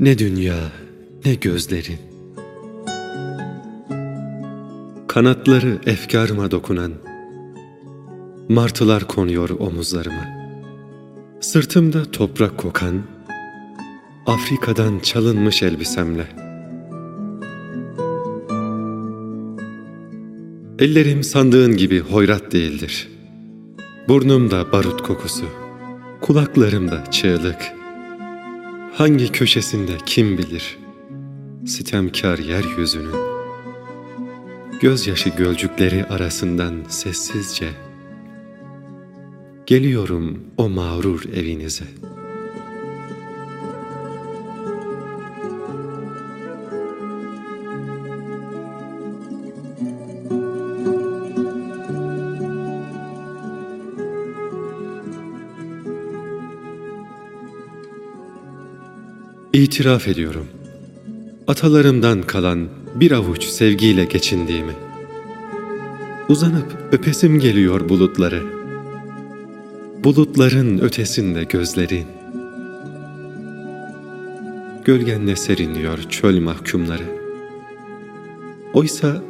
Ne dünya, ne gözlerin. Kanatları efkarıma dokunan, martılar konuyor omuzlarıma. Sırtımda toprak kokan, Afrika'dan çalınmış elbisemle. Ellerim sandığın gibi hoyrat değildir. Burnumda barut kokusu, kulaklarımda çığlık.'' Hangi köşesinde kim bilir? Sitemkar yeryüzünün. Gözyaşı gölcükleri arasından sessizce. Geliyorum o mağrur evinize.'' İtiraf ediyorum. Atalarımdan kalan bir avuç sevgiyle geçindiğimi. Uzanıp öpesim geliyor bulutları. Bulutların ötesinde gözlerin. Gölgenle serinliyor çöl mahkumları. Oysa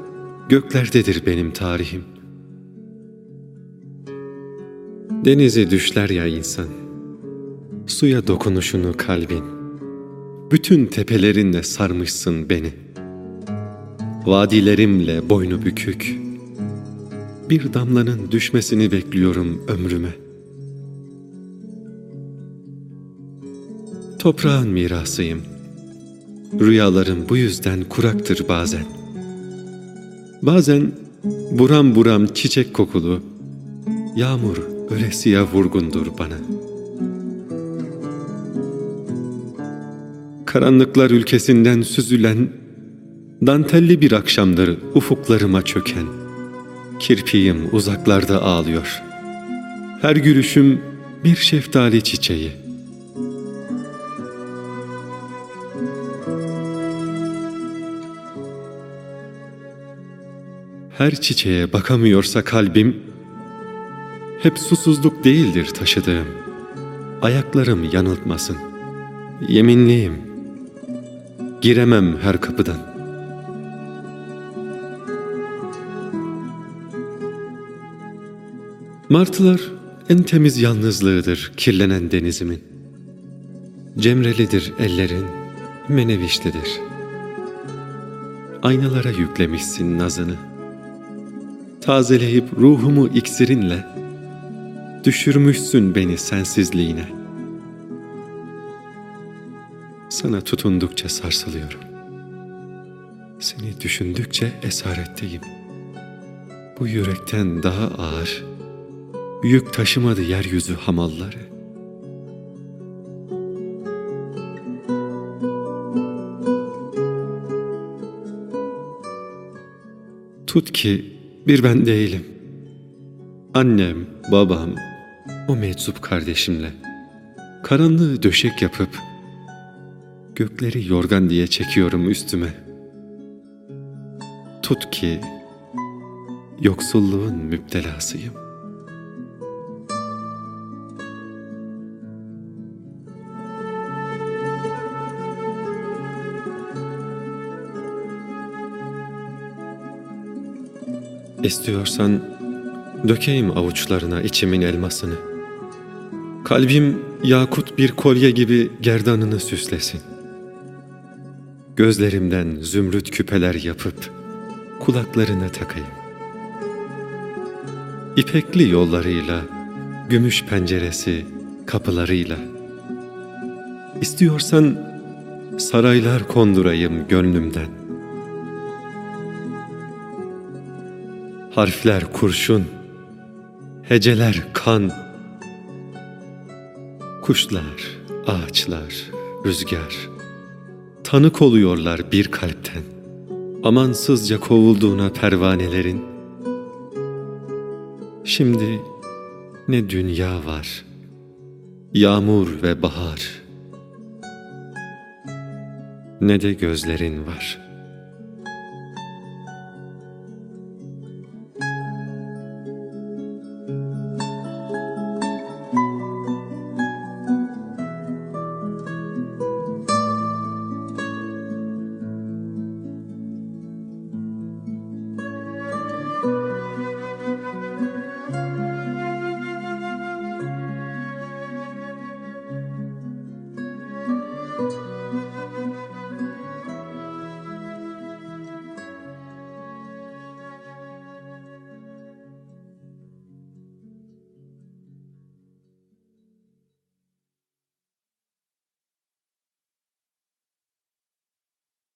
göklerdedir benim tarihim. Denize düşler ya insan. Suya dokunuşunu kalbin bütün tepelerinle sarmışsın beni. Vadilerimle boynu bükük, bir damlanın düşmesini bekliyorum ömrüme. Toprağın mirasıyım. Rüyalarım bu yüzden kuraktır bazen. Bazen buram buram çiçek kokulu, yağmur ölesiye vurgundur bana.'' Karanlıklar ülkesinden süzülen, dantelli bir akşamdır ufuklarıma çöken. Kirpiğim uzaklarda ağlıyor. Her gülüşüm bir şeftali çiçeği. Her çiçeğe bakamıyorsa kalbim, hep susuzluk değildir taşıdığım. Ayaklarım yanıltmasın. Yeminliyim.'' Giremem her kapıdan. Martılar en temiz yalnızlığıdır kirlenen denizimin. Cemrelidir ellerin, menevişlidir. Aynalara yüklemişsin nazını. Tazeleyip ruhumu iksirinle, düşürmüşsün beni sensizliğine.'' Sana tutundukça sarsılıyorum. Seni düşündükçe esaretteyim. Bu yürekten daha ağır, yük taşımadı yeryüzü hamalları. Tut ki bir ben değilim. Annem, babam, o meczup kardeşimle karanlığı döşek yapıp Gökleri yorgan diye çekiyorum üstüme. Tut ki yoksulluğun müptelasıyım. İstiyorsan dökeyim avuçlarına içimin elmasını. Kalbim yakut bir kolye gibi gerdanını süslesin. Gözlerimden zümrüt küpeler yapıp kulaklarına takayım. İpekli yollarıyla, gümüş penceresi, kapılarıyla. İstiyorsan saraylar kondurayım gönlümden. Harfler kurşun, heceler kan. Kuşlar, ağaçlar, rüzgar tanık oluyorlar bir kalpten. Amansızca kovulduğuna pervanelerin. Şimdi ne dünya var, yağmur ve bahar, ne de gözlerin var.''